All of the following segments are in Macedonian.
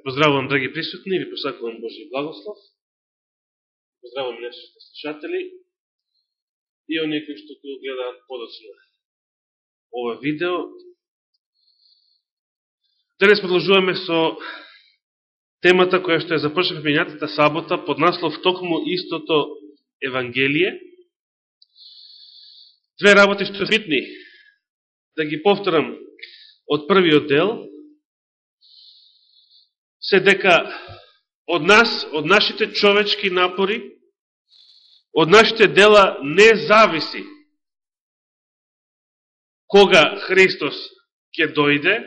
Ве поздравувам, драги присутни, ви посакувам Божи благослов. Поздравувам нашите слушатели и оние кои што го гледаат подоцна ова видео. Денес продолжуваме со темата која што ја започнахме минатата сабота под наслов Токму истото Евангелие. Две работи што битни. Да ги повторам од првиот дел, се дека од нас, од нашите човечки напори, од нашите дела не зависи кога Христос ќе дојде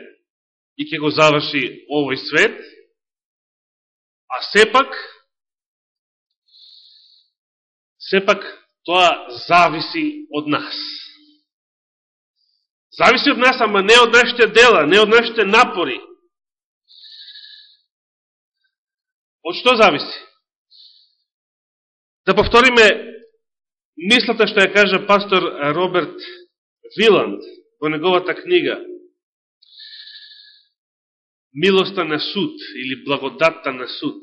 и ќе го заврши овој свет, а сепак, сепак тоа зависи од нас. Зависи од нас, ама не од нашите дела, не од нашите напори, Од што зависи? Да повториме мислата што ја кажа пастор Роберт Виланд во неговата книга Милоста на суд или благодатта на суд.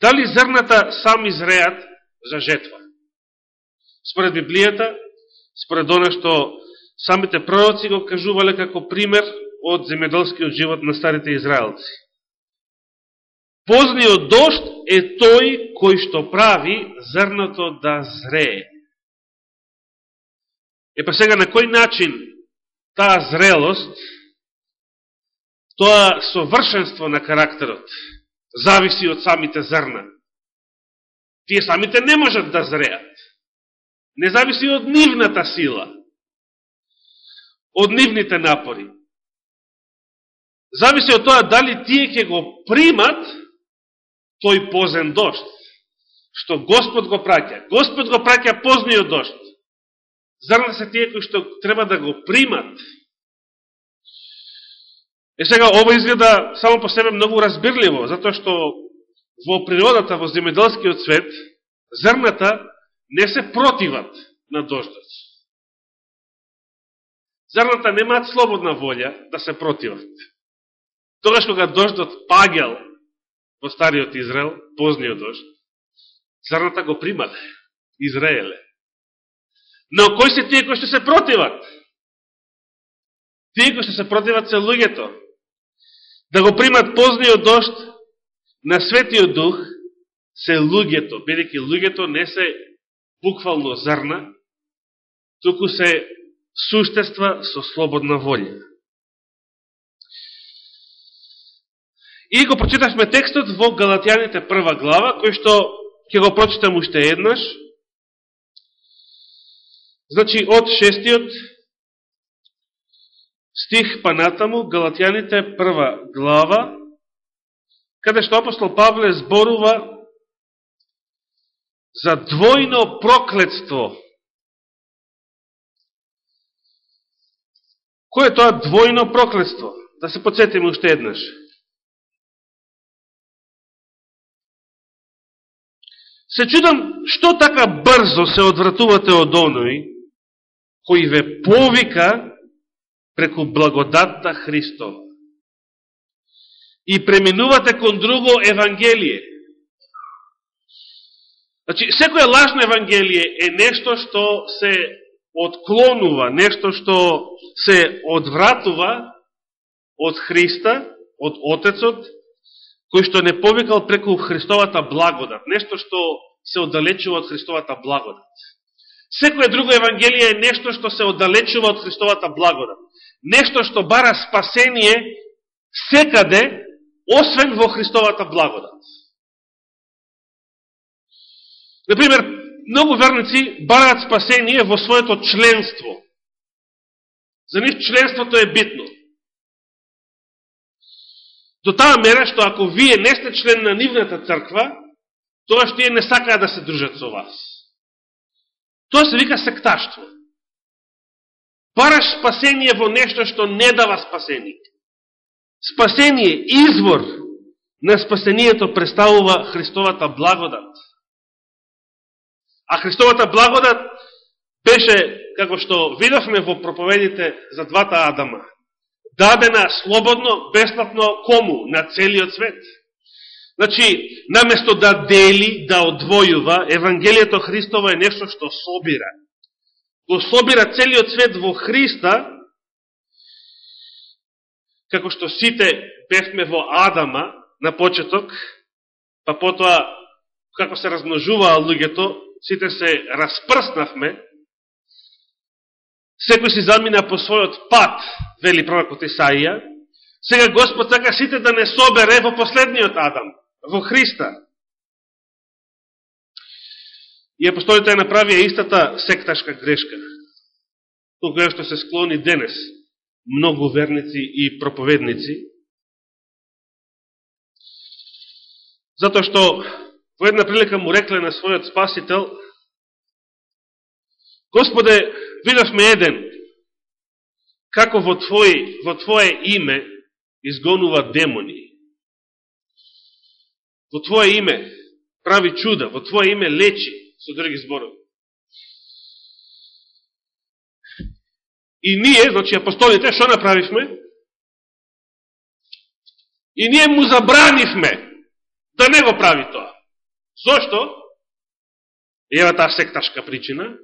Дали зрната сами зреат за жетва? Според Библијата, според оно што самите пророци го кажувале како пример од земјоделскиот живот на старите израелци. Позниот дошт е тој кој што прави зрното да зрее. Е па сега на кој начин таа зрелост, тоа совршенство на карактерот, зависи од самите зрна. Тие самите не можат да зреат. Не зависи од нивната сила, од нивните напори. Зависи од тоа дали тие ќе го примат тој позен дошт, што Господ го праќа. Господ го праќа позниот дошт. Зарна се тие кои што треба да го примат. Е сега, ова изгледа само по себе многу разбирливо, затоа што во природата, во земеделскиот свет, зрната не се противат на дождот. Зрната немаат слободна волја да се противат. Тогаш кога дождот пагел во Стариот Израел, позниот дошт, црната го примале, Израеле. Но кои се тие кои што се противат? Тие кои што се противат се луѓето. Да го примат позниот дошт на Светиот Дух се луѓето, бидеќи луѓето не се буквално зрна, туку се суштества со слободна волја. И го прочитавме текстот во Галатјаните прва глава, кој што ќе го прочитам уште еднаш. Значи, од шестиот стих па натаму, Галатјаните прва глава, каде што апостол Павле зборува за двојно проклетство. Кој е тоа двојно проклетство? Да се подсетиме уште еднаш. Се чудам, што така брзо се одвратувате од оној, кој ве повика преку благодатта Христова и преминувате кон друго Евангелие. Значи, секоја лажно Евангелие е нешто што се отклонува, нешто што се одвратува од Христа, од Отецот, кој што не повикал преку Христовата благодат, нешто што се оддалечува од Христовата благодат. Секоје друго Евангелие е нешто што се оддалечува од Христовата благодат. Нешто што бара спасение секаде, освен во Христовата благодат. Например, многу верници бараат спасение во своето членство. За нив членството е битно. До таа мера што ако вие не сте член на нивната црква, тоа што тие не сакаат да се дружат со вас. Тоа се вика секташтво. Бараш спасение во нешто што не дава спасение. Спасение, извор на спасението представува Христовата благодат. А Христовата благодат беше, како што видовме во проповедите за двата Адама, дадена слободно, бесплатно кому? На целиот свет. Значи, наместо да дели, да одвојува, Евангелието Христово е нешто што собира. Го собира целиот свет во Христа, како што сите бевме во Адама на почеток, па потоа, како се размножуваа луѓето, сите се распрснавме, секој си замина по својот пат, вели пророкот Исаија, сега Господ сака сите да не собере во последниот Адам во Христа. И апостолите ја направија истата секташка грешка, кога што се склони денес многу верници и проповедници, затоа што во една прилика му рекле на својот спасител, Господе, видавме еден, како во, твој, во Твое име изгонува демони во Твое име прави чуда, во Твое име лечи, со други зборови. И ние, значи апостолите, што направивме? И ние му забранивме да не го прави тоа. Зошто? Ева таа секташка причина.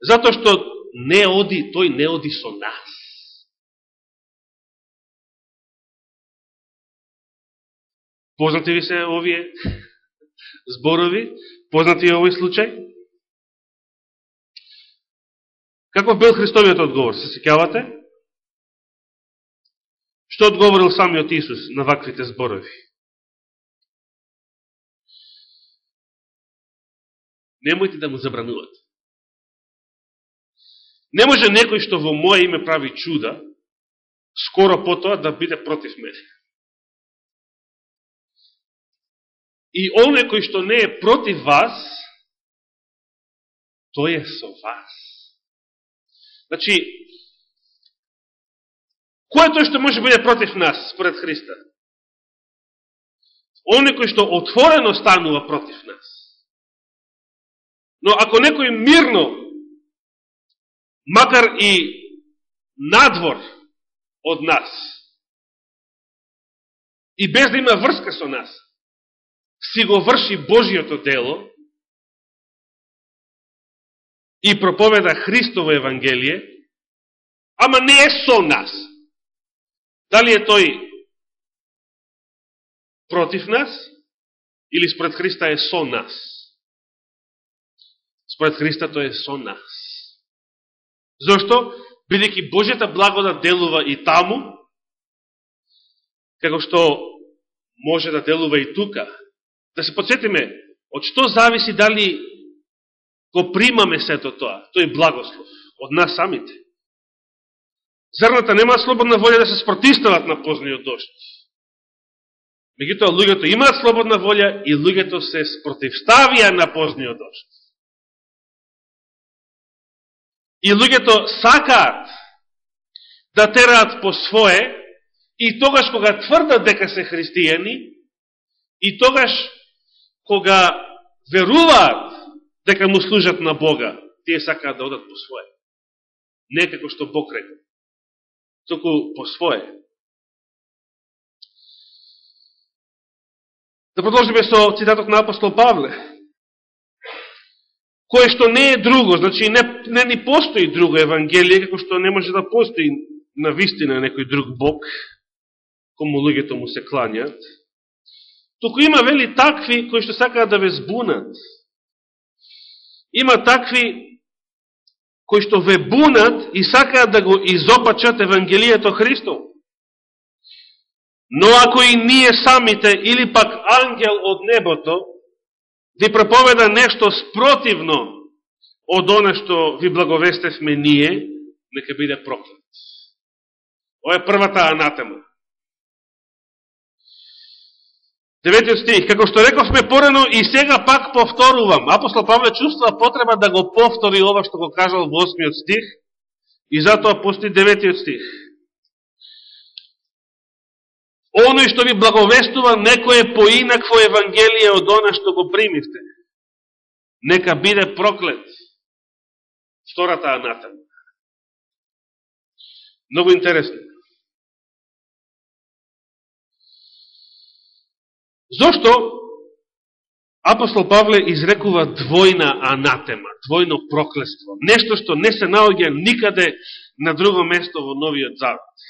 Зато што не оди, тој не оди со нас. Познати ви се овие зборови? Познати е овој случај? Како бил Христовиот одговор? Се секјавате? Што одговорил самиот Исус на ваквите зборови? Немојте да му забранувате. Не може некој што во моје име прави чуда, скоро потоа да биде против мене. И оне кој што не е против вас, тој е со вас. Значи, кој е тој што може да биде против нас, според Христа? Оне кој што отворено станува против нас. Но ако некој мирно, макар и надвор од нас, и без да има врска со нас, си го врши Божиото дело и проповеда Христово Евангелие, ама не е со нас. Дали е тој против нас или според Христа е со нас? Според Христа тој е со нас. Зошто? Бидеќи Божјата благодат делува и таму, како што може да делува и тука, Да се подсетиме, од што зависи дали го примаме сето тоа, тој благослов, од нас самите. Зрната нема слободна волја да се спротистават на позниот дошт. Мегутоа, луѓето имаат слободна волја и луѓето се спротивставија на позниот дошт. И луѓето сакаат да тераат по свое и тогаш кога тврдат дека се христијани и тогаш кога веруваат дека му служат на Бога, тие сакаат да одат по своје, Не како што Бог рекол, току по своје. Да продолжиме со цитатот на апостол Павле. Кое што не е друго, значи не, не ни постои друго Евангелие, како што не може да постои на вистина некој друг Бог, кому луѓето му се кланјат, Туку има, вели, такви кои што сакаат да ве збунат. Има такви кои што ве бунат и сакаат да го изопачат Евангелието Христово. Но ако и ние самите, или пак ангел од небото, ви проповеда нешто спротивно од оно што ви благовестевме ние, нека биде проклет. Ова е првата анатема. Деветиот стих, како што рековме порано и сега пак повторувам. Апостол Павле чувствува потреба да го повтори ова што го кажал во осмиот стих и затоа пусти деветиот стих. Оној што ви благовестува некое поинакво Евангелие од она што го примивте. Нека биде проклет. Втората анатема. Много интересно. Зошто апостол Павле изрекува двојна анатема, двојно проклество, нешто што не се наоѓа никаде на друго место во Новиот Завет.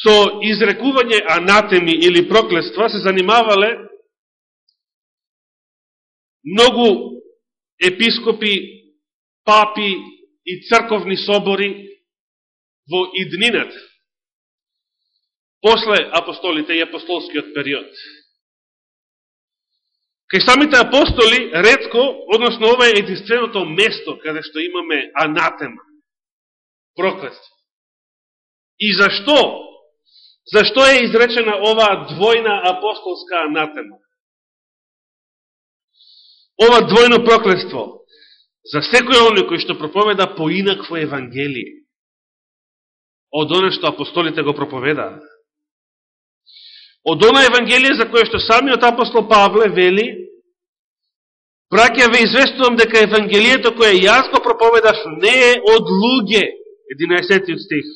Со изрекување анатеми или проклества се занимавале многу епископи, папи и црковни собори во иднината, после апостолите и апостолскиот период. Кај самите апостоли, редко, односно ова е единственото место каде што имаме анатема, проклетство. И зашто? Зашто е изречена оваа двојна апостолска анатема? Ова двојно проклетство за секој оној кој што проповеда поинакво Евангелие од оно што апостолите го проповедаат. Од она Евангелие за кое што самиот апостол Павле вели, браќа ве известувам дека Евангелието кое јас го проповедав не е од луѓе, 11 стих,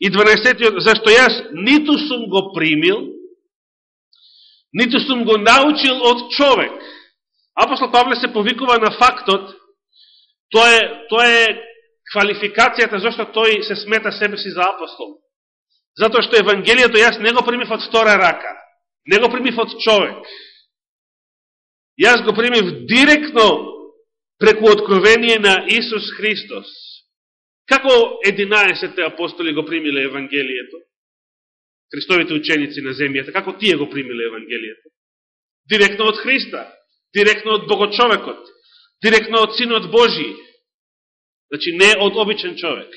и 12 зашто јас ниту сум го примил, ниту сум го научил од човек. Апостол Павле се повикува на фактот, тоа е, тоа е квалификацијата зашто тој се смета себе си за апостол. Затоа што Евангелието јас не го примив од втора рака, не го примив од човек. Јас го примив директно преку откровение на Исус Христос. Како 11 апостоли го примиле Евангелието? Христовите ученици на земјата, како тие го примиле Евангелието? Директно од Христа, директно од Богочовекот, директно од Синот Божи. Значи не од обичен човек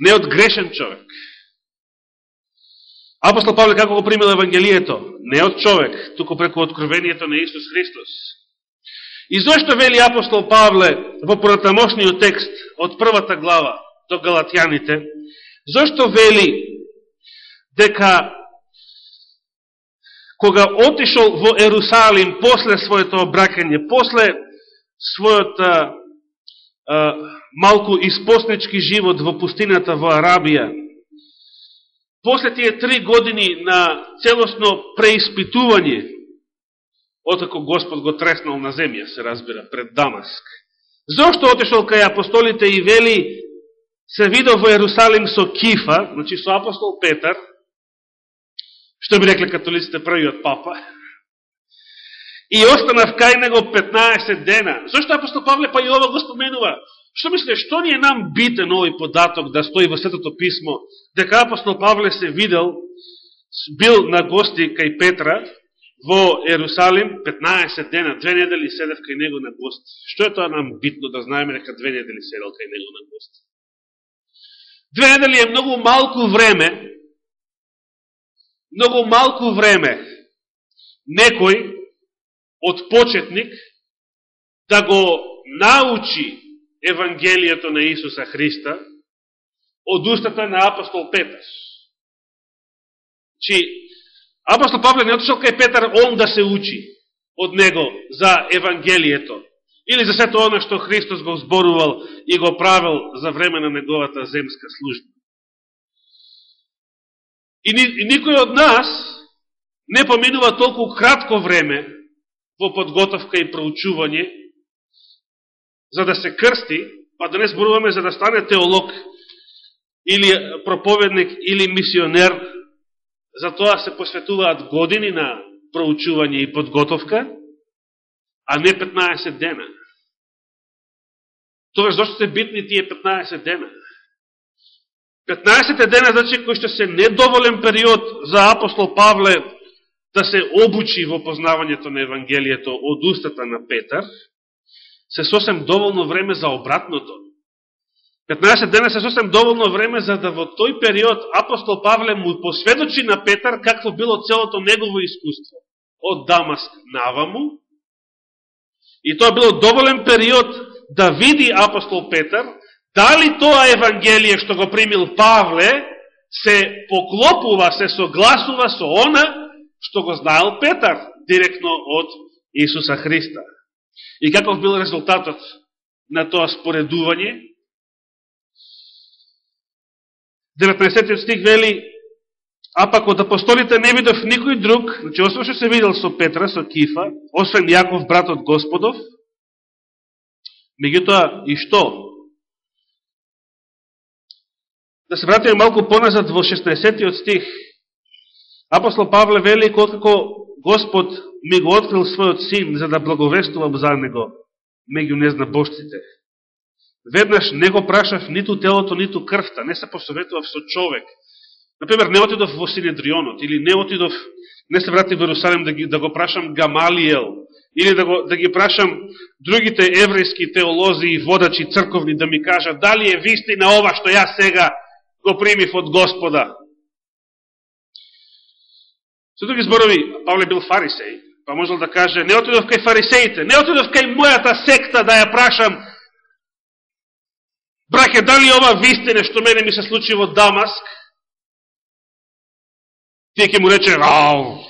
не од грешен човек. Апостол Павле како го примил Евангелието? Не од човек, туку преку откровението на Исус Христос. И зашто вели апостол Павле во пронатамошниот текст од првата глава до Галатјаните, зашто вели дека кога отишол во Ерусалим после своето обракање, после својот малку испоснечки живот во пустината во Арабија, после тие три години на целосно преиспитување, отако Господ го треснал на земја, се разбира, пред Дамаск. Зошто отешол кај апостолите и вели, се видов во Ерусалим со Кифа, значи со апостол Петар, што би рекле католиците првиот папа, и останав кај него 15 дена. Зошто апостол Павле па и ова го споменува? Што мисле, што ни е нам битен овој податок да стои во Светото Писмо, дека апостол Павле се видел, бил на гости кај Петра во Ерусалим 15 дена, две недели седев кај него на гости. Што е тоа нам битно да знаеме дека две недели седел кај него на гости? Две недели е многу малку време, многу малку време некој од почетник да го научи Евангелието на Исуса Христа од устата на апостол Петар. Чи, апостол Павле не отишел кај Петар он да се учи од него за Евангелието или за сето оно што Христос го зборувал и го правил за време на неговата земска служба. И, ни, и никој од нас не поминува толку кратко време во подготовка и проучување, за да се крсти, па да не зборуваме за да стане теолог, или проповедник, или мисионер, за тоа се посветуваат години на проучување и подготовка, а не 15 дена. Тоа зашто се битни тие 15 дена? 15 дена, значи, кој што се недоволен период за апостол Павле да се обучи во познавањето на Евангелието од устата на Петар, се сосем доволно време за обратното. 15 дена се сосем доволно време за да во тој период апостол Павле му посведочи на Петар какво било целото негово искуство од Дамаск наваму. И тоа било доволен период да види апостол Петар дали тоа Евангелие што го примил Павле се поклопува, се согласува со она што го знаел Петар, директно од Исуса Христа. И каков бил резултатот на тоа споредување? 19 стих вели, А пак од апостолите не видов никој друг, значи освен што се видел со Петра, со Кифа, освен Јаков, брат од Господов, меѓутоа и што? Да се вратиме малку поназад во 16 стих. Апостол Павле вели, откако Господ ми го открил својот син за да благовестувам за него меѓу незнабожците. Веднаш не го прашав ниту телото, ниту крвта, не се посоветував со човек. Например, не отидов во Синедрионот, или не отидов, не се врати во Иерусалим да, ги, да го прашам Гамалиел, или да, го, да ги прашам другите еврејски теолози и водачи црковни да ми кажат дали е вистина ова што јас сега го примив од Господа. Со други зборови, Павле бил фарисеј, па можел да каже, не отидов кај фарисеите, не отидов кај мојата секта да ја прашам, браке, дали ова вистина што мене ми се случи во Дамаск? Тие ќе му рече, ау,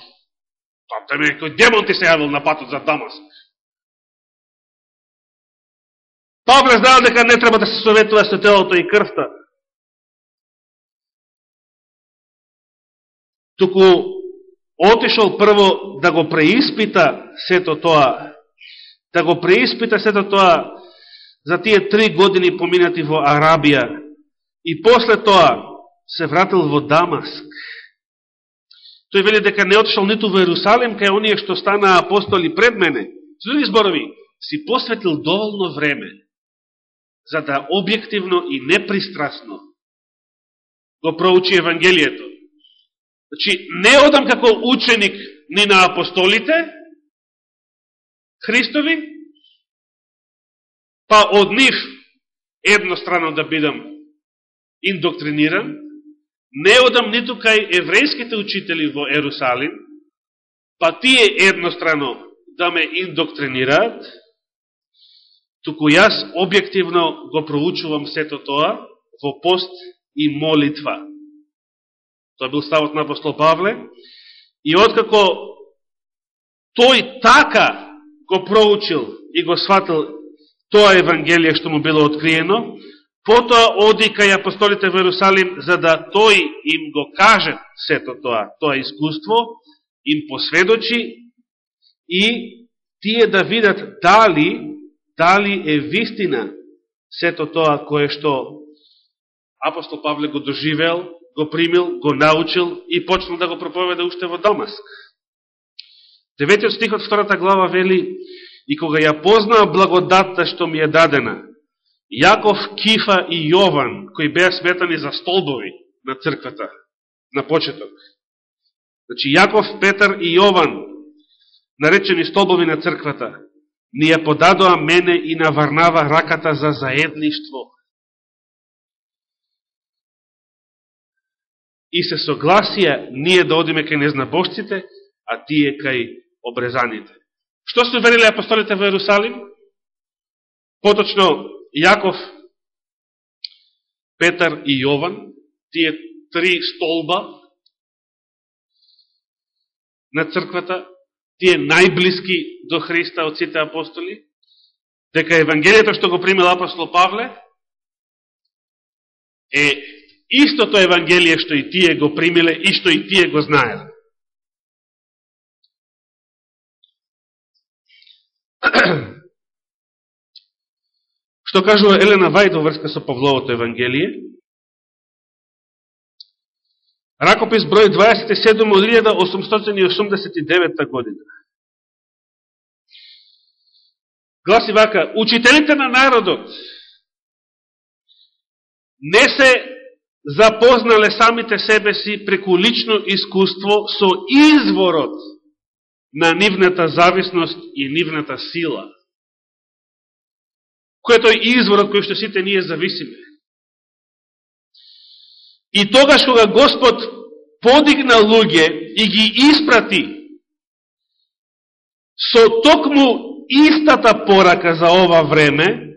па да Та ми кој демон ти се јавил на патот за Дамаск. Павле знаел дека не треба да се советува со телото и крвта. Туку отишол прво да го преиспита сето тоа, да го преиспита сето тоа за тие три години поминати во Арабија и после тоа се вратил во Дамаск. Тој вели дека не отишол ниту во Ерусалим, кај оние што станаа апостоли пред мене. Со други зборови, си посветил доволно време за да објективно и непристрасно го проучи Евангелието. Значи, не одам како ученик ни на апостолите, Христови, па од нив еднострано да бидам индоктриниран, не одам ниту кај еврејските учители во Ерусалим, па тие еднострано да ме индоктринираат, туку јас објективно го проучувам сето тоа во пост и молитва. Тоа бил ставот на апостол Павле. И откако тој така го проучил и го сватил тоа Евангелие што му било откриено, потоа оди кај апостолите во Иерусалим, за да тој им го каже сето тоа, тоа искуство, им посведочи и тие да видат дали, дали е вистина сето тоа кое што апостол Павле го доживел, го примил, го научил и почнал да го проповеда уште во Дамаск. Деветиот стих од втората глава вели И кога ја познаа благодатта што ми е дадена, Јаков, Кифа и Јован, кои беа сметани за столбови на црквата, на почеток. Значи, Јаков, Петар и Јован, наречени столбови на црквата, ни ја подадоа мене и наварнава раката за заедништво. И се согласија ние да одиме кај незнабожците, а тие кај обрезаните. Што се верили апостолите во Јерусалим? Поточно Јаков, Петар и Јован, тие три столба на црквата, тие најблиски до Христа од сите апостоли, дека Евангелието што го примил апостол Павле е истото Евангелие што и тие го примиле и што и тие го знаеле. Што кажува Елена Вајд во врска со Павловото Евангелие? Ракопис број 27 од 1889 година. Гласи вака, учителите на народот не се запознале самите себе си преку лично искуство со изворот на нивната зависност и нивната сила. Кој е тој изворот кој што сите ние зависиме? И тогаш кога Господ подигна луѓе и ги испрати со токму истата порака за ова време,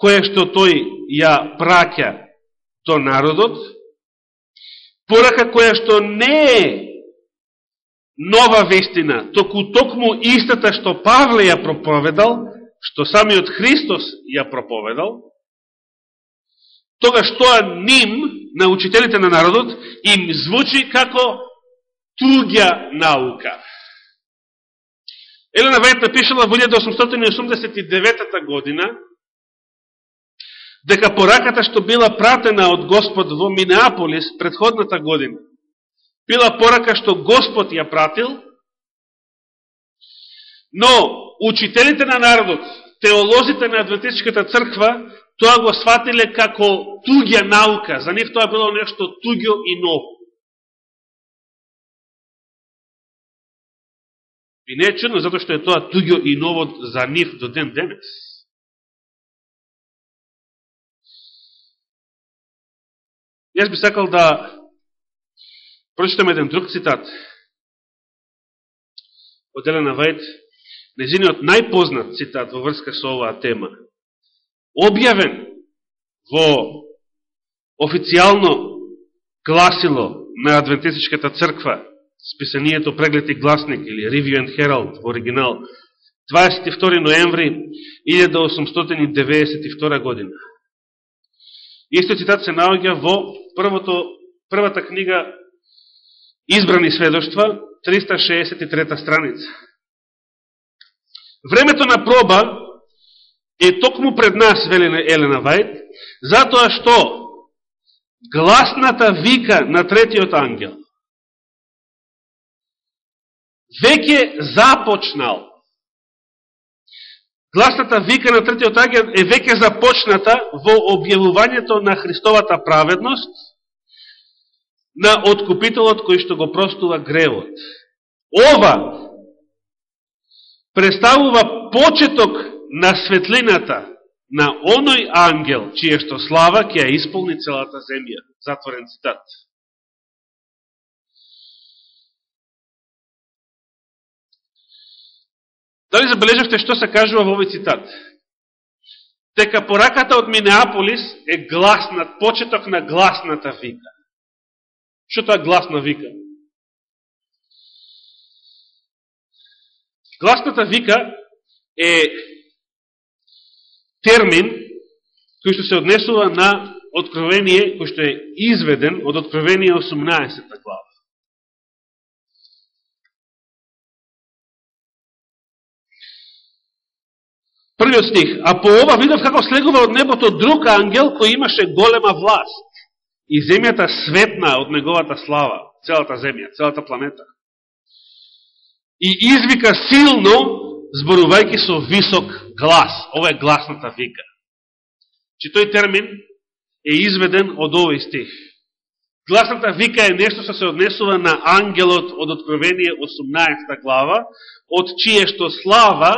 која што тој ја праќа до народот, порака која што не е нова вестина, току токму истата што Павле ја проповедал, што самиот Христос ја проповедал, тога што ним на учителите на народот им звучи како туѓа наука. Елена Вајт напишала во 1889 година дека пораката што била пратена од Господ во Минеаполис предходната година, била порака што Господ ја пратил, но учителите на народот, теолозите на Адвентистичката црква, тоа го сватиле како туѓа наука. За нив тоа било нешто туѓо и ново. И не е чудно, затоа што е тоа туѓо и ново за нив до ден денес. Јас би сакал да прочитам еден друг цитат од Елена Вајд, незиниот најпознат цитат во врска со оваа тема. Објавен во официјално гласило на Адвентистичката црква, списанието Преглед и гласник или Review and Herald во оригинал, 22 ноември 1892 година. Исто цитат се наоѓа во првото, првата книга Избрани сведоштва, 363 страница. Времето на проба е токму пред нас, вели Елена Вајд, затоа што гласната вика на третиот ангел веќе започнал Гласната вика на третиот агент е веќе започната во објавувањето на Христовата праведност на откупителот кој што го простува гревот. Ова представува почеток на светлината на оној ангел, чие што слава ќе ја исполни целата земја. Затворен цитат. Дали забележавте што се кажува во овој цитат? Дека пораката од Минеаполис е гласнат, почеток на гласната вика. Што тоа гласна вика? Гласната вика е термин кој што се однесува на откровение, кој што е изведен од откровение 18 глава. Првиот стих. А по ова видов како слегува од небото друг ангел кој имаше голема власт. И земјата светна од неговата слава. Целата земја, целата планета. И извика силно, зборувајќи со висок глас. Ова е гласната вика. Че тој термин е изведен од овој стих. Гласната вика е нешто што се однесува на ангелот од Откровение 18 глава, од чие што слава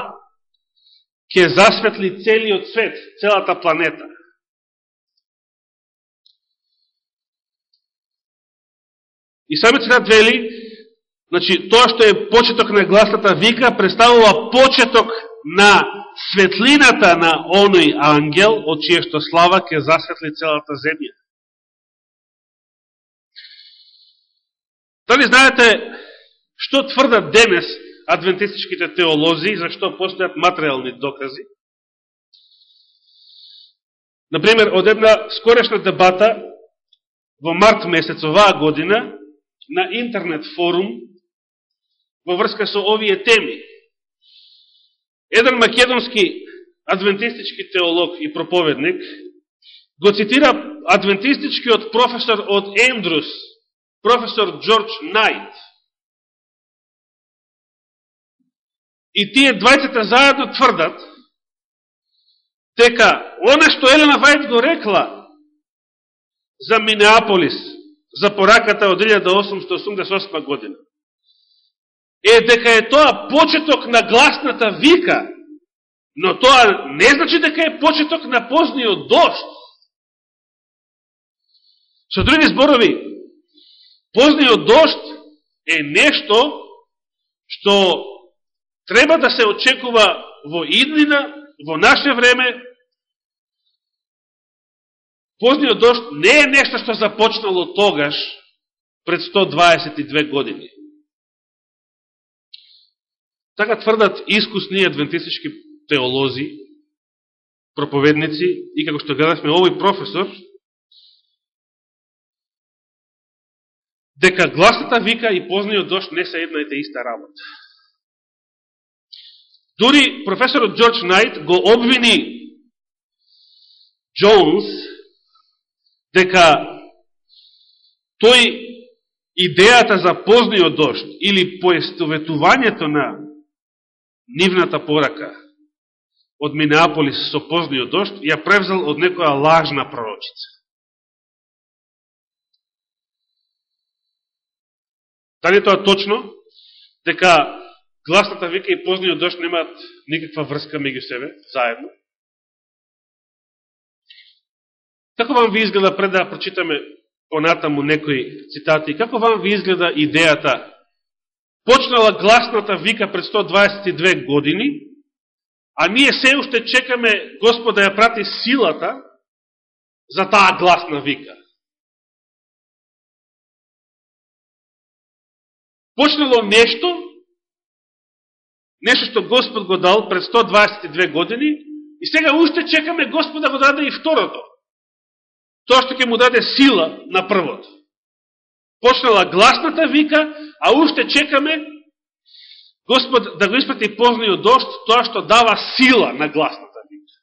ќе засветли целиот свет, целата планета. И самиот цитат вели, значи, тоа што е почеток на гласната вика, представува почеток на светлината на оној ангел, од чие што слава ќе засветли целата земја. Дали знаете што тврдат денес адвентистичките теолози, зашто постојат материални докази. Например, од една скорешна дебата во март месец оваа година на интернет форум во врска со овие теми. Еден македонски адвентистички теолог и проповедник го цитира адвентистичкиот професор од Ендрус, професор Джордж Найт, И тие двајцата заедно тврдат дека она што Елена Вајд го рекла за Минеаполис, за пораката од 1888 година, е дека е тоа почеток на гласната вика, но тоа не значи дека е почеток на позниот дошт. Со други зборови, позниот дошт е нешто што треба да се очекува во иднина, во наше време, позниот дошт не е нешто што започнало тогаш, пред 122 години. Така тврдат искусни адвентистички теолози, проповедници, и како што гледавме овој професор, дека гласната вика и позниот дошт не се една и те иста работа. Дури професорот Джордж Найт го обвини Джонс дека тој идејата за позниот дошт или поестоветувањето на нивната порака од Минеаполис со позниот дошт ја превзел од некоја лажна пророчица. Дали тоа точно? Дека гласната вика и позниот дошт немаат никаква врска меѓу себе, заедно? Како вам ви изгледа пред да прочитаме понатаму некои цитати, како вам ви изгледа идејата почнала гласната вика пред 122 години, а ние се уште чекаме Господ да ја прати силата за таа гласна вика. Почнало нешто, нешто што Господ го дал пред 122 години, и сега уште чекаме Господ да го даде и второто тоа што ќе му даде сила на првото. Почнала гласната вика, а уште чекаме Господ да го испрати познајот дошт, тоа што дава сила на гласната вика.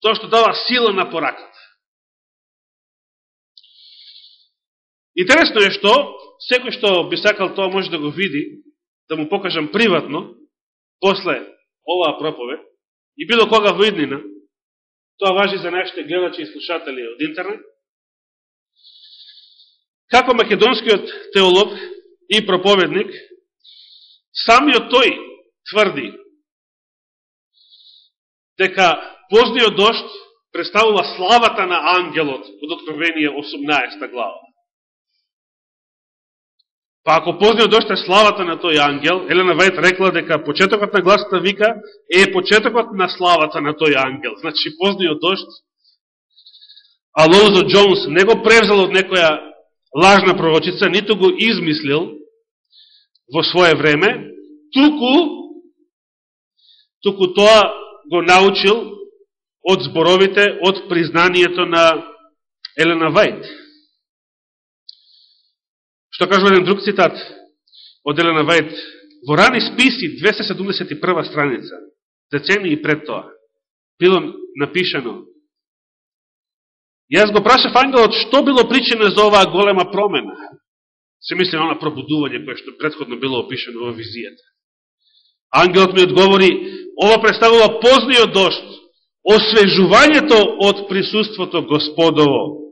Тоа што дава сила на пораката. Интересно е што, секој што би сакал тоа може да го види, да му покажам приватно, после оваа проповед, и било кога во иднина, Тоа важи за нашите гледачи и слушатели од интернет. Како македонскиот теолог и проповедник, самиот тој тврди дека поздниот дошт представува славата на ангелот од Откровение 18 глава. Па ако позниот доште славата на тој ангел, Елена Вајт рекла дека почетокот на гласата вика е почетокот на славата на тој ангел. Значи позниот дошт, Лоузо Джонс не го превзел од некоја лажна пророчица, ниту го измислил во свое време, туку, туку тоа го научил од зборовите, од признанието на Елена Вајт. Што кажува еден друг цитат од Елена Вајд, во рани списи 271 страница, децени и пред тоа, било напишано, Јас го прашав ангелот што било причина за оваа голема промена. Се мисли на она пробудување кое што предходно било опишено во визијата. Ангелот ми одговори, ова представува позниот дошт, освежувањето од присуството Господово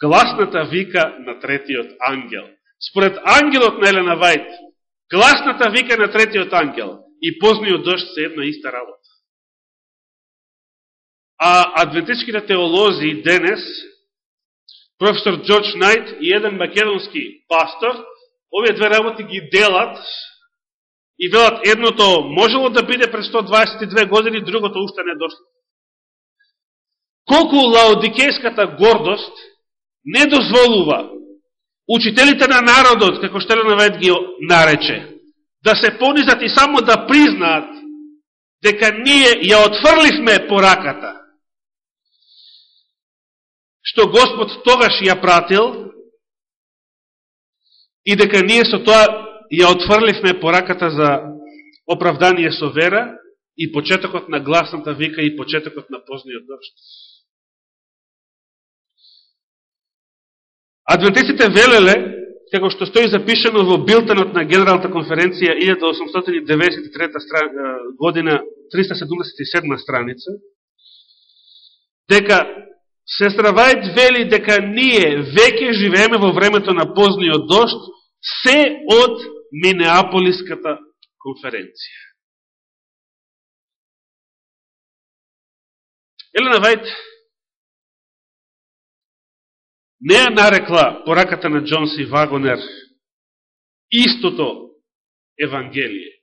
гласната вика на третиот ангел. Според ангелот на Елена Вајт, гласната вика на третиот ангел и позниот дошт се една иста работа. А адвентичките теолози денес, професор Джордж Найт и еден македонски пастор, овие две работи ги делат и велат едното можело да биде пред 122 години, другото уште не дошло. Колку лаодикејската гордост не дозволува учителите на народот, како што ги нарече, да се понизат и само да признаат дека ние ја отфрливме пораката, што Господ тогаш ја пратил и дека ние со тоа ја отфрливме пораката за оправдание со вера и почетокот на гласната вика и почетокот на позниот дошт. Адвентистите велеле, како што стои запишено во билтенот на Генералната конференција 1893 година, 377 страница, дека сестра Вајд вели дека ние веќе живееме во времето на позниот дошт, се од Минеаполиската конференција. Елена Вајд не ја нарекла пораката на Джонс и Вагонер истото Евангелие.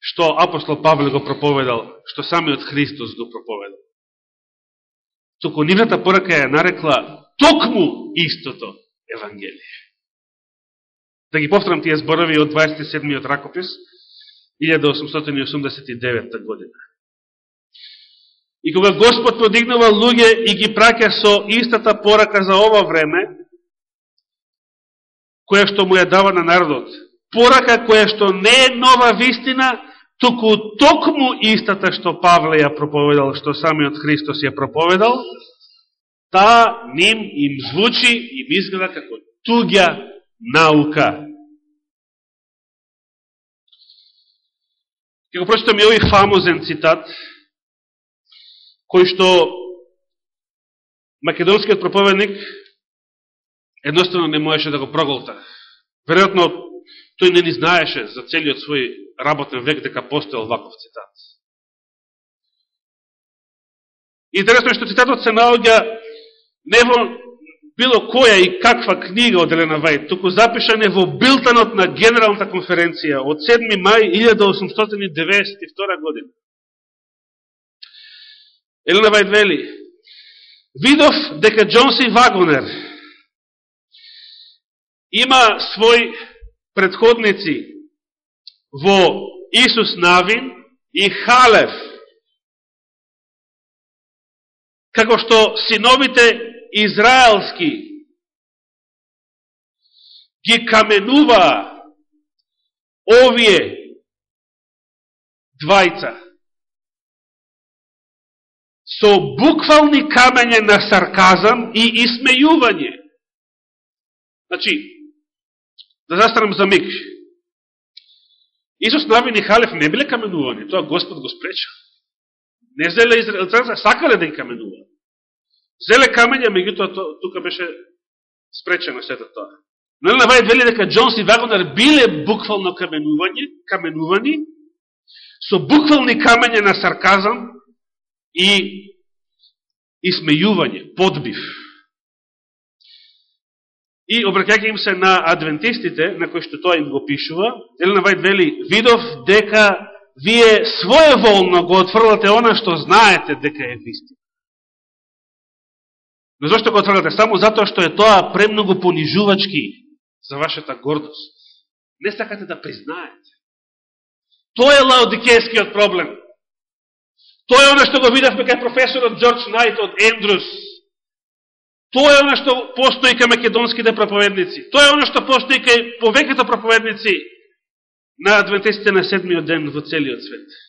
Што апостол Павле го проповедал, што самиот Христос го проповедал. Току нивната порака ја нарекла токму истото Евангелие. Да ги повторам тие зборови од 27. ракопис, 1889 година. И кога Господ подигнува луѓе и ги праќа со истата порака за ова време, која што му ја дава на народот, порака која што не е нова вистина, туку токму истата што Павле ја проповедал, што самиот Христос ја проповедал, таа ним им звучи и изгледа како туѓа наука. Ке го прочитам и овој фамозен цитат, кој што македонскиот проповедник едноставно не можеше да го проголта. Веројатно, тој не ни знаеше за целиот свој работен век дека постоел ваков цитат. Интересно е што цитатот се наоѓа не во било која и каква книга од Елена Вајд, туку запишане во билтанот на Генералната конференција од 7. мај 1892 година. Елена Вајд вели, видов дека Джонси Вагонер има свој предходници во Исус Навин и Халев, како што синовите израелски ги каменува овие двајца со буквални камење на сарказам и исмејување. Значи, да застанам за миг. Исус Навин и Халев не биле каменување. тоа Господ го спреча. Не зеле израелцанца, сакале да ги каменуваат. Зеле камења, меѓутоа тука беше спречено сето тоа. Но Елена Вајд вели дека Джонс и Вагонер биле буквално каменување, каменувани, со буквални камења на сарказам и исмејување, подбив. И обраќајќи им се на адвентистите, на кои што тоа им го пишува, Елена Вајд вели, видов дека вие своеволно го отфрлате она што знаете дека е вистина. Но зашто го отфрлате? Само затоа што е тоа премногу понижувачки за вашата гордост. Не сакате да признаете. Тоа е лаодикејскиот проблем. Тоа е оно што го видавме кај професорот Джордж Найт од Ендрус. Тоа е оно што постои кај македонските проповедници. Тоа е оно што постои кај повеќето проповедници на адвентистите на седмиот ден во целиот свет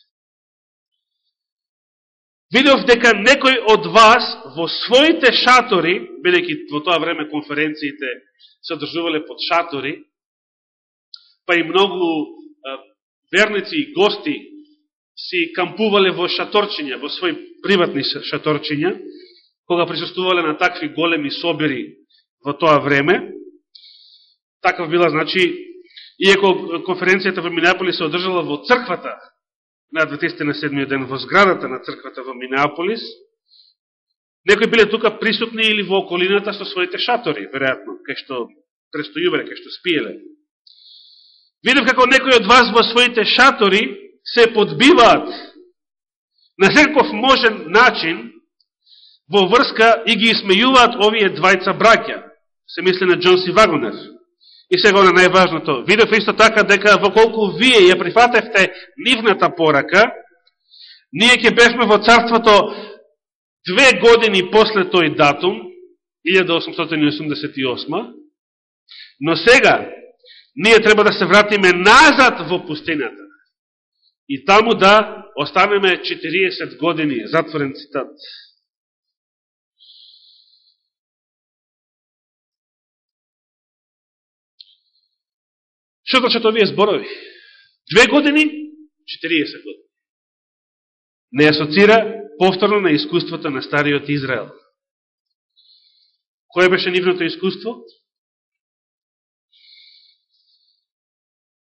видов дека некој од вас во своите шатори, бидејќи во тоа време конференциите се одржувале под шатори, па и многу верници и гости си кампувале во шаторчиња, во своји приватни шаторчиња, кога присуствувале на такви големи собери во тоа време. Такав била, значи, иеко конференцијата во Минеаполис се одржала во црквата на адвентистите на седмиот ден во зградата на црквата во Минеаполис. Некои биле тука присутни или во околината со своите шатори, веројатно, кај што престојувале, кај што спиеле. Видев како некои од вас во своите шатори се подбиваат на секаков можен начин во врска и ги исмејуваат овие двајца браќа. Се мисли на Джонси Вагонер. И сега на најважното, видов исто така дека во колку вие ја прифатевте нивната порака, ние ќе бешме во царството две години после тој датум, 1888, но сега ние треба да се вратиме назад во пустината и таму да останеме 40 години, затворен цитат. Што значат овие зборови? Две години, 40 години. Не асоцира повторно на искуството на Стариот Израел. Кој беше нивното искуство?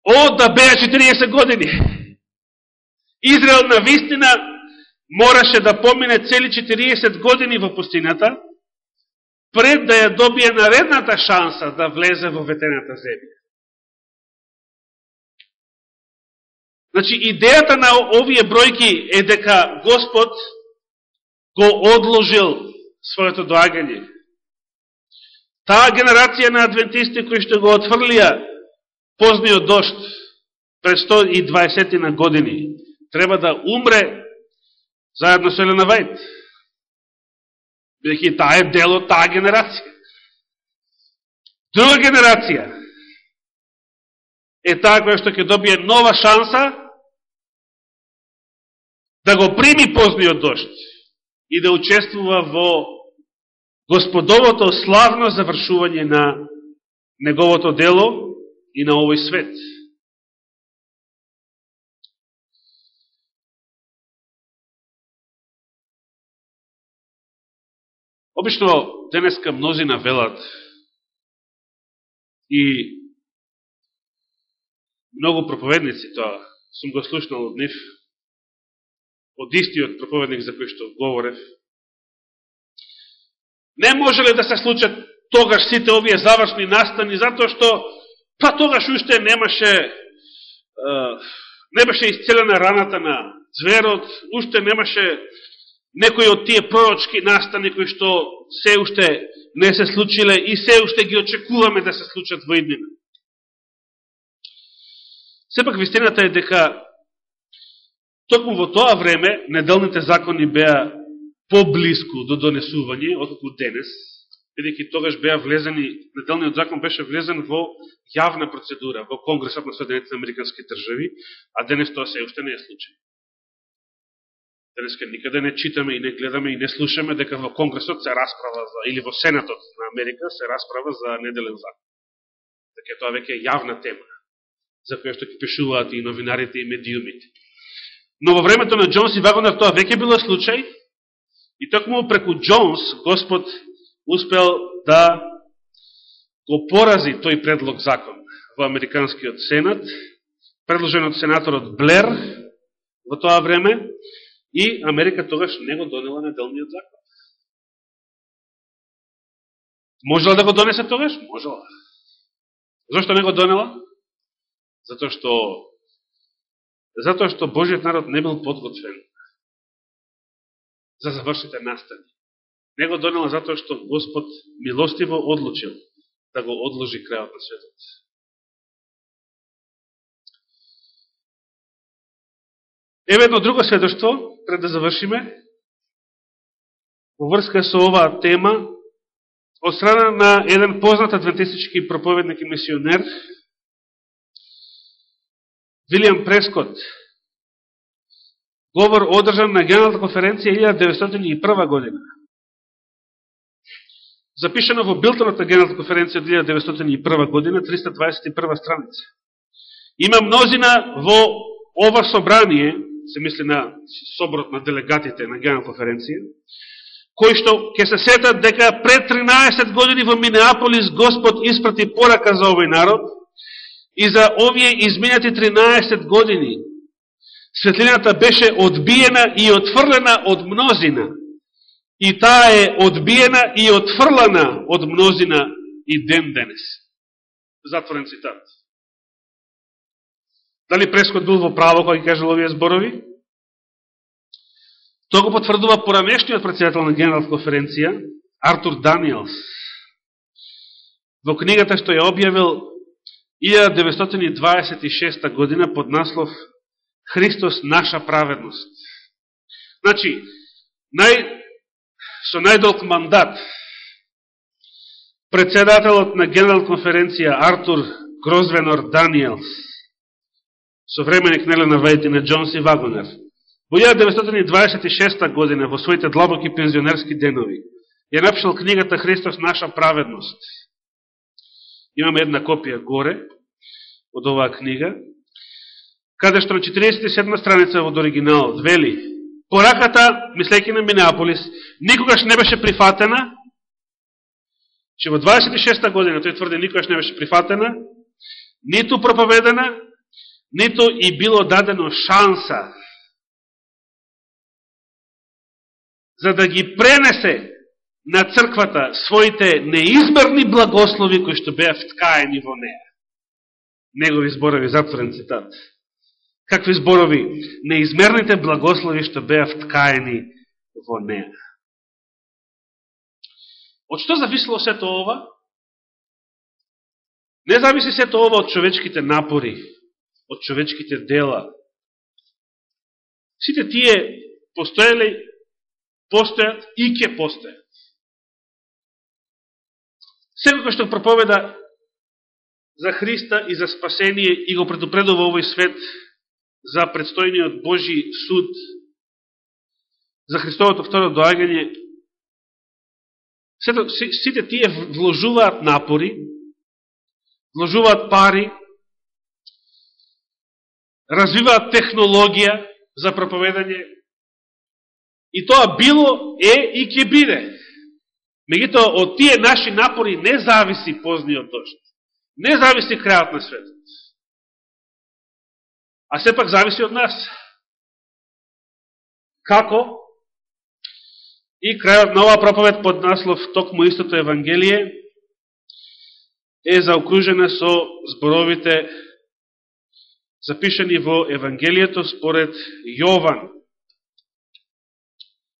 О, да беа 40 години! Израел на вистина мораше да помине цели 40 години во пустината, пред да ја добие наредната шанса да влезе во ветената земја. Значи, идејата на овие бројки е дека Господ го одложил своето доагање. Таа генерација на адвентисти кои што го отфрлија позниот дошт пред 120 на години, треба да умре заедно со Елена Вајд. Бидеќи таа е дел од таа генерација. Друга генерација е таа која што ќе добие нова шанса да го прими позниот дошт и да учествува во Господовото славно завршување на неговото дело и на овој свет. Обично, денеска мнозина велат и многу проповедници тоа, сум го слушнал од нив, од истиот проповедник за кој што говорев, не може ли да се случат тогаш сите овие завршни настани, затоа што па тогаш уште немаше не беше исцелена раната на зверот, уште немаше некои од тие пророчки настани кои што се уште не се случиле и се уште ги очекуваме да се случат во иднина. Сепак вистината е дека токму во тоа време неделните закони беа поблиску до донесување, отколку денес, бидејќи тогаш беа влезени, неделниот закон беше влезен во јавна процедура, во Конгресот на Соединетите Американски држави, а денес тоа се уште не е случај. Денеска никаде не читаме и не гледаме и не слушаме дека во Конгресот се расправа за, или во Сенатот на Америка се расправа за неделен закон. Така дека тоа веќе е јавна тема, за која што ќе пишуваат и новинарите и медиумите. Но во времето на Джонс и Вагонер тоа веќе било случај и токму преку Джонс Господ успел да го порази тој предлог закон во Американскиот Сенат, предложен од сенаторот Блер во тоа време, и Америка тогаш не го донела неделниот закон. Можела да го донесе тогаш? Можела. Зошто не го донела? Затоа што затоа што Божиот народ не бил подготвен за завршите настани. Не го донела затоа што Господ милостиво одлучил да го одложи крајот на светот. Еве едно друго сведоштво, пред да завршиме, во врска со оваа тема, од страна на еден познат адвентистички проповедник и мисионер, Вилијам Прескот, говор одржан на Генералната конференција 1901 година. Запишено во Билтоната Генералната конференција 1901 година, 321 страница. Има мнозина во ова собрание, се мисли на соборот на делегатите на Генерална конференција, кои што ќе се сетат дека пред 13 години во Минеаполис Господ испрати порака за овој народ и за овие изминати 13 години светлината беше одбиена и отфрлена од мнозина. И таа е одбиена и отфрлена од мнозина и ден денес. Затворен цитат. Дали Прескот бил во право кој ги кажал овие зборови? Тоа го потврдува поранешниот председател на Генерална конференција, Артур Даниелс. Во книгата што ја објавил 1926 година под наслов Христос наша праведност. Значи, нај, со најдолг мандат председателот на Генерал конференција Артур Грозвенор Даниелс современик Нелена Вајти на Джонс и Вагонер. Во 1926 година, во своите длабоки пензионерски денови, ја напишал книгата Христос наша праведност. Имаме една копија горе од оваа книга, каде што на 47 страница од оригиналот вели пораката, мислејќи на Минеаполис, никогаш не беше прифатена, че во 26 година, тој тврди, никогаш не беше прифатена, ниту проповедена, нито и било дадено шанса за да ги пренесе на црквата своите неизмерни благослови кои што беа вткаени во неа. Негови зборови, затворен цитат. Какви зборови? Неизмерните благослови што беа вткаени во неа. Од што зависело сето ова? Не зависи сето ова од човечките напори, од човечките дела. Сите тие постоеле, постојат и ќе постојат. Секој што проповеда за Христа и за спасение и го предупредува овој свет за предстојниот Божи суд, за Христовото второ доагање, сите тие вложуваат напори, вложуваат пари, развиваат технологија за проповедање и тоа било е и ќе биде. Мегутоа, од тие наши напори не зависи позниот дожд. Не зависи крајот на светот. А сепак зависи од нас. Како? И крајот на оваа проповед под наслов Токму истото Евангелие е заокружена со зборовите запишани во Евангелието според Јован.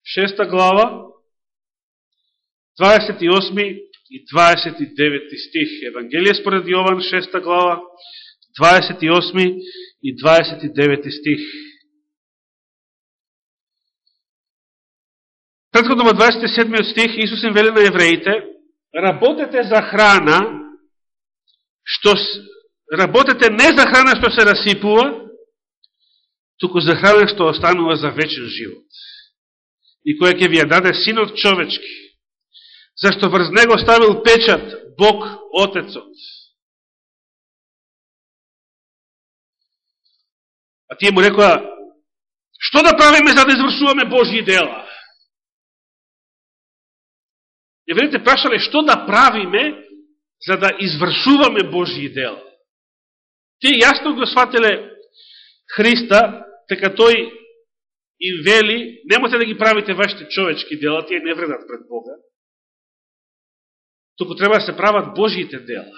Шеста глава, 28 и 29 стих. Евангелие според Јован, шеста глава, 28 и 29 стих. Предходно во 27 стих Исус им вели на евреите, работете за храна, што работете не за храна што се расипува, туку за храна што останува за вечен живот. И која ќе ви ја даде синот човечки, зашто врз него ставил печат Бог Отецот. А тие му рекоа, што да правиме за да извршуваме Божји дела? Евреите прашале што да правиме за да извршуваме Божји дела. Тие јасно го свателе Христа, така тој им вели, немате да ги правите вашите човечки дела, тие не вредат пред Бога, туку треба да се прават Божиите дела,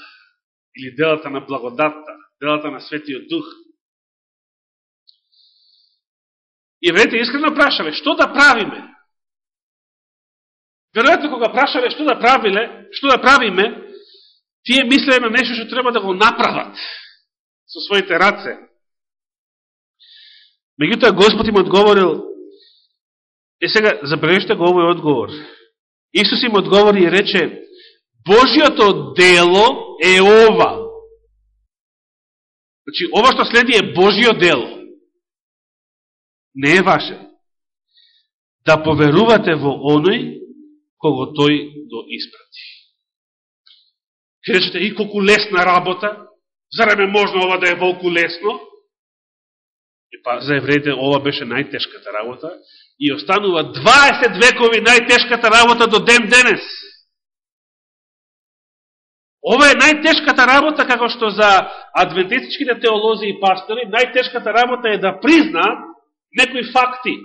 или делата на благодатта, делата на Светиот Дух. И евреите искрено прашале, што да правиме? Веројатно кога прашале што да правиле, што да правиме, тие мислеја на нешто што треба да го направат со своите раце. Меѓутоа Господ им одговорил, е сега, забележите го овој одговор. Исус им одговори и рече, Божиото дело е ова. Значи, ова што следи е Божио дело. Не е ваше. Да поверувате во оној кого тој го испрати. Ке речете, и колку лесна работа, Зараме можно ова да е волку лесно? И па, за евреите ова беше најтешката работа и останува 20 векови најтешката работа до ден денес. Ова е најтешката работа, како што за адвентистичките теолози и пастори, најтешката работа е да признаат некои факти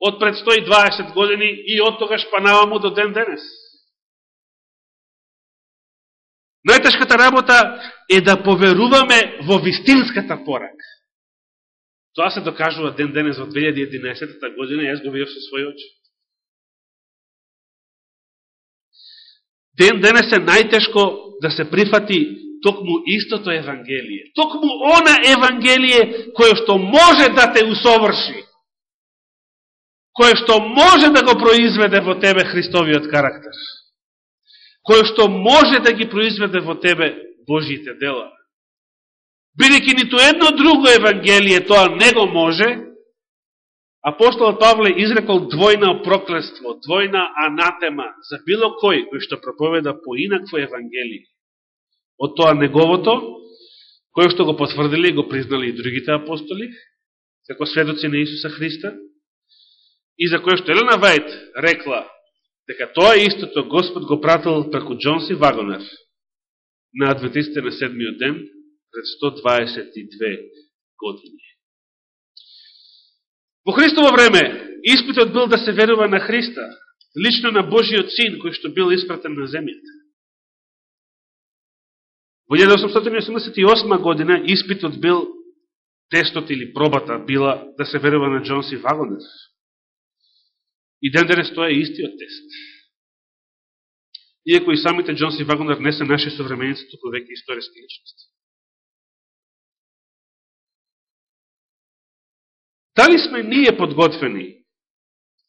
од пред 120 години и од тогаш па наваму до ден денес. Најтешката работа е да поверуваме во вистинската порака. Тоа се докажува ден денес во 2011 година, јас го видев со своји очи. ден денес е најтешко да се прифати токму истото Евангелие. Токму она Евангелие кое што може да те усоврши. Кое што може да го произведе во тебе Христовиот карактер кој што може да ги произведе во тебе Божите дела. Бидеќи ниту едно друго Евангелие тоа не го може, Апостол Павле изрекол двојна проклество, двојна анатема за било кој кој што проповеда по инакво Евангелие. Од тоа неговото, кој што го потврдили и го признали и другите апостоли, како сведоци на Исуса Христа, и за кој што Елена Вајт рекла дека тоа истото Господ го пратил преку Джонси Вагонер на адвентистите на седмиот ден пред 122 години. Во Христово време, испитот бил да се верува на Христа, лично на Божиот Син, кој што бил испратен на земјата. Во 1888 година испитот бил, тестот или пробата била да се верува на Джонси Вагонер. И ден денес тоа е истиот тест. Иако и самите и Вагонер не се наши современици, туку веќе историски личности. Дали сме ние подготвени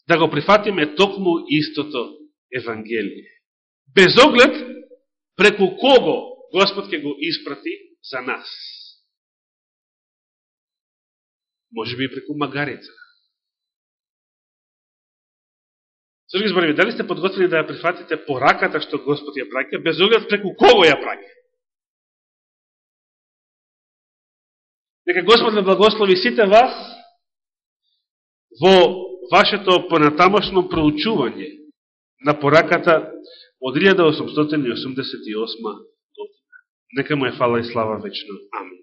да го прифатиме токму истото Евангелие? Без оглед преку кого Господ ќе го испрати за нас. Може би и преку магарица. Со други зборови, дали сте подготвени да ја прифатите пораката што Господ ја праќа, без оглед преку кого ја праќа? Нека Господ не благослови сите вас во вашето понатамошно проучување на пораката од 1888 година. Нека му е фала и слава вечно. Амин.